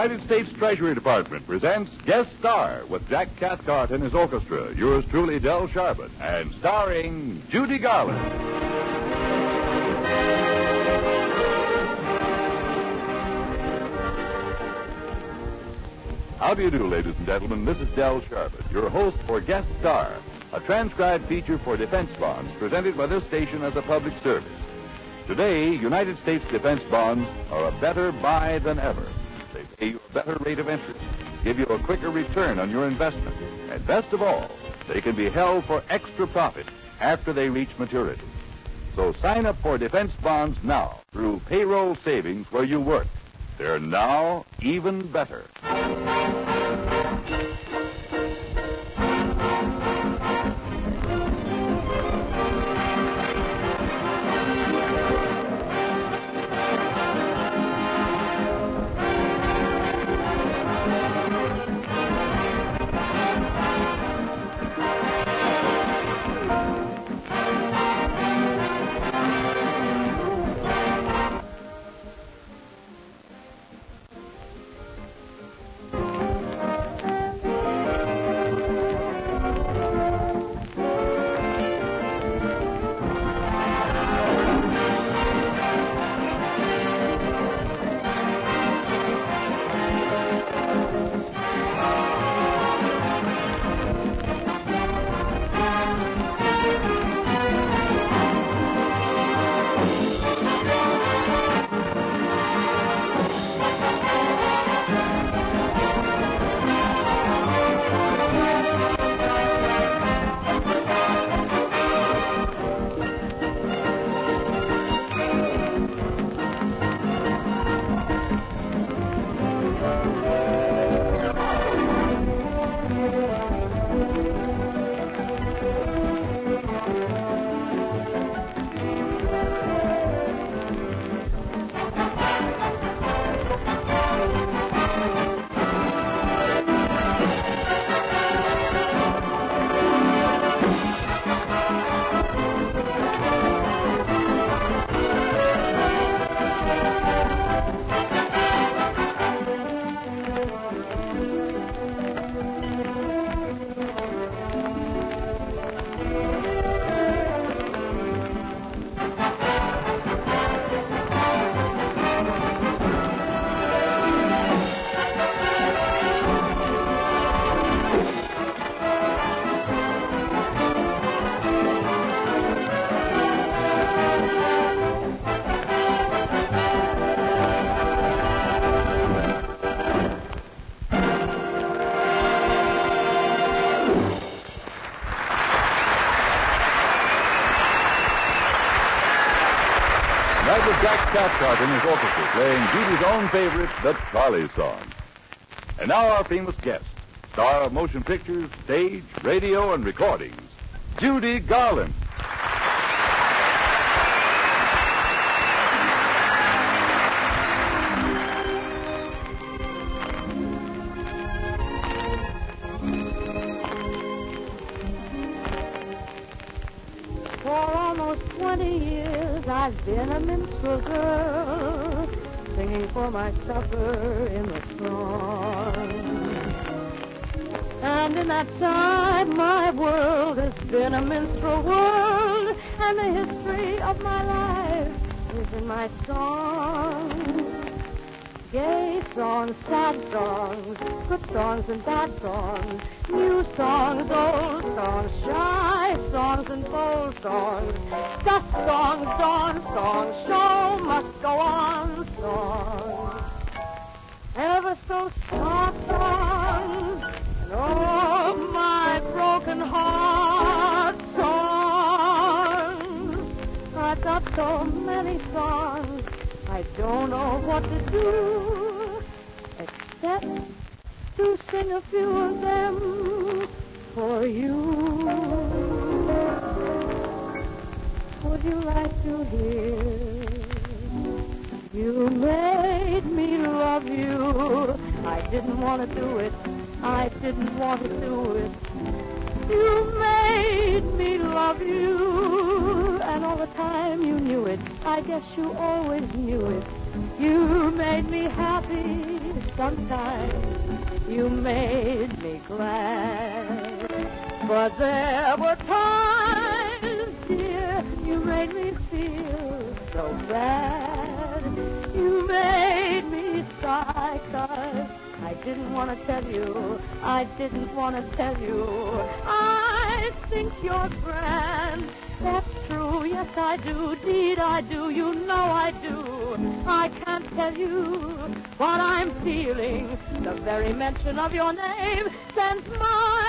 United States Treasury Department presents Guest Star with Jack Cathcart and his orchestra, yours truly, Del Sharbutt, and starring Judy Garland. How do you do, ladies and gentlemen? This is Del Sharbutt, your host for Guest Star, a transcribed feature for defense bonds presented by this station as a public service. Today, United States defense bonds are a better buy than ever. Better rate of interest, give you a quicker return on your investment, and best of all, they can be held for extra profit after they reach maturity. So sign up for defense bonds now through payroll savings where you work. They're now even better. Playing Judy's own favorite, the Trolley Song. And now our famous guest, star of motion pictures, stage, radio, and recordings, Judy Garland. For almost 20 years I've been a minstrel girl, singing for my supper in the sun. And in that time my world has been a minstrel world, and the history of my life is in my song. Gay songs, sad songs, good songs and bad songs, new songs, old songs, shy songs and bold songs, dusk songs, dawn songs, show must go on songs. Ever so soft songs, and oh my broken heart songs. I've got so many songs. I don't know what to do except to sing a few of them for you. Would you like to hear? You made me love you. I didn't want to do it. I didn't want to do it. You made me love you, and all the time you knew it. I guess you always knew it. You made me happy sometimes. You made me glad. But there were times, dear, you made me feel so bad. Made me cause I didn't want to tell you. I didn't want to tell you. I think you're grand. That's true, yes I do, deed I do, you know I do. I can't tell you what I'm feeling. The very mention of your name sends my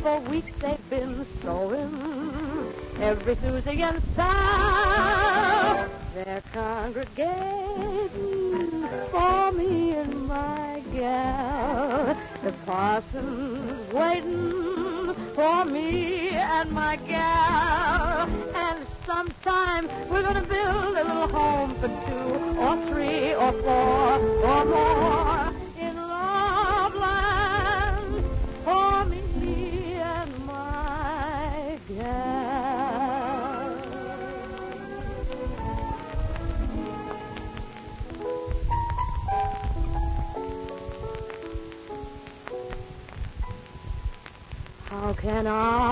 for weeks they've been sewing every Tuesday and South. They're congregating for me and my gal. The parson's waiting for me and my gal. And sometime we're gonna build a little home for two or three or four or more can I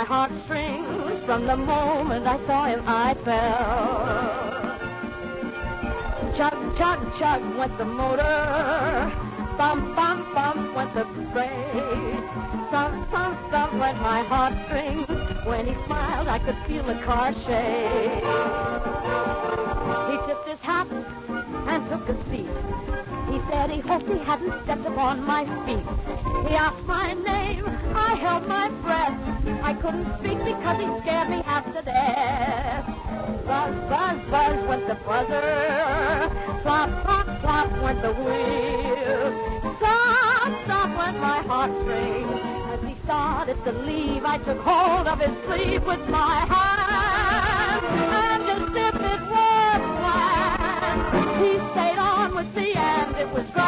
my heartstrings. From the moment I saw him, I fell. Chug, chug, went the motor. Bum, bum, bum went the brake. Thump, thump, thump went my heartstrings. When he smiled, I could feel the car shake. He tipped his hat and took a seat. He said he hoped he hadn't stepped upon my feet. He asked my name. I held my breath. I couldn't speak because he scared me half to death. Buzz, buzz, buzz went the buzzer. Flop, flop, flop went the wheel. Stop, stop went my heartstrings. As he started to leave, I took hold of his sleeve with my hand. And as if it was planned, he stayed on with me, and it was grand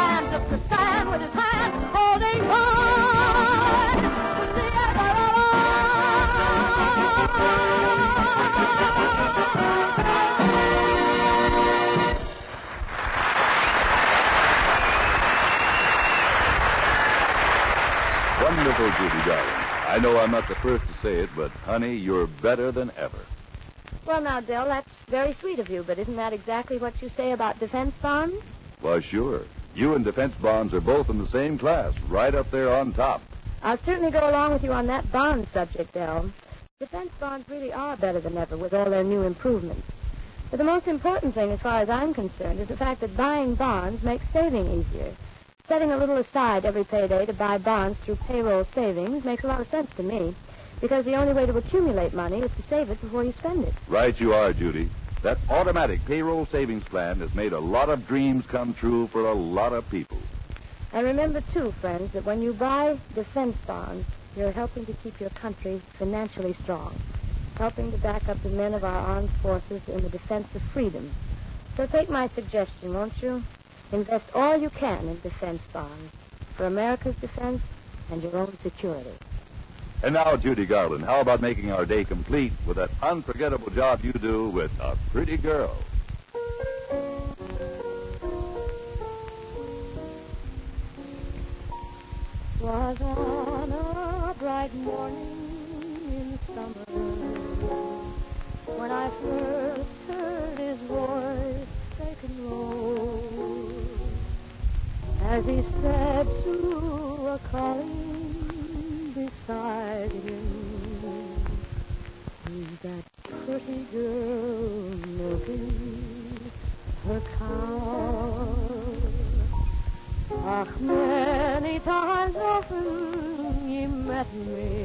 I know I'm not the first to say it, but honey, you're better than ever. Well, now, Del, that's very sweet of you, but isn't that exactly what you say about defense bonds? Well, sure. You and defense bonds are both in the same class, right up there on top. I'll certainly go along with you on that bond subject, Del. Defense bonds really are better than ever with all their new improvements. But the most important thing, as far as I'm concerned, is the fact that buying bonds makes saving easier. Setting a little aside every payday to buy bonds through payroll savings makes a lot of sense to me, because the only way to accumulate money is to save it before you spend it. Right you are, Judy. That automatic payroll savings plan has made a lot of dreams come true for a lot of people. And remember, too, friends, that when you buy defense bonds, you're helping to keep your country financially strong, helping to back up the men of our armed forces in the defense of freedom. So take my suggestion, won't you? Invest all you can in defense bonds for America's defense and your own security. And now, Judy Garland, how about making our day complete with that unforgettable job you do with a pretty girl? Was on a bright morning in summer when I first heard his voice take and roll as he said to a collie beside him, "Who's that pretty girl milking her cow?" Ach, many times often ye met me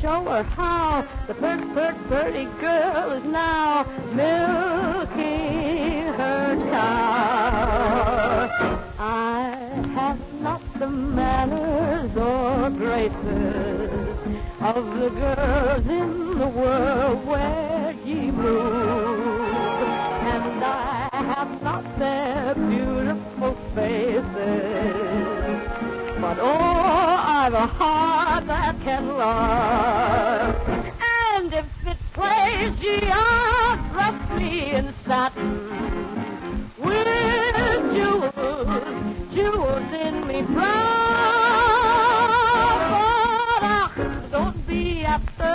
show her how the pert, pert, pretty girl is now milking her cow. I have not the manners or graces of the girls in the world where that love. And if it plays roughly in satin, with jewels, jewels in me brow. But ah, don't be after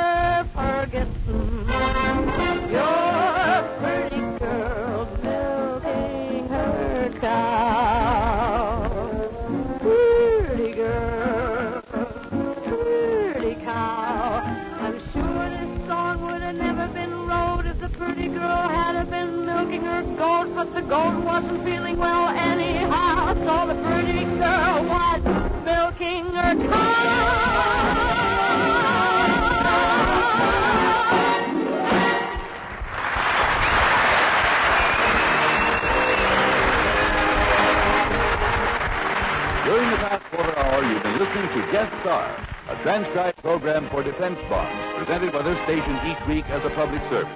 Star, a transcribed program for defense bonds, presented by this station each week as a public service.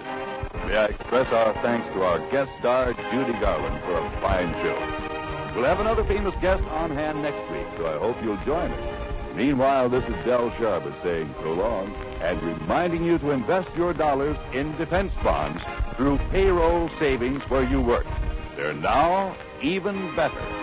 May I express our thanks to our guest star, Judy Garland, for a fine show. We'll have another famous guest on hand next week, so I hope you'll join us. Meanwhile, this is Del Sharbutt saying so long and reminding you to invest your dollars in defense bonds through payroll savings where you work. They're now even better.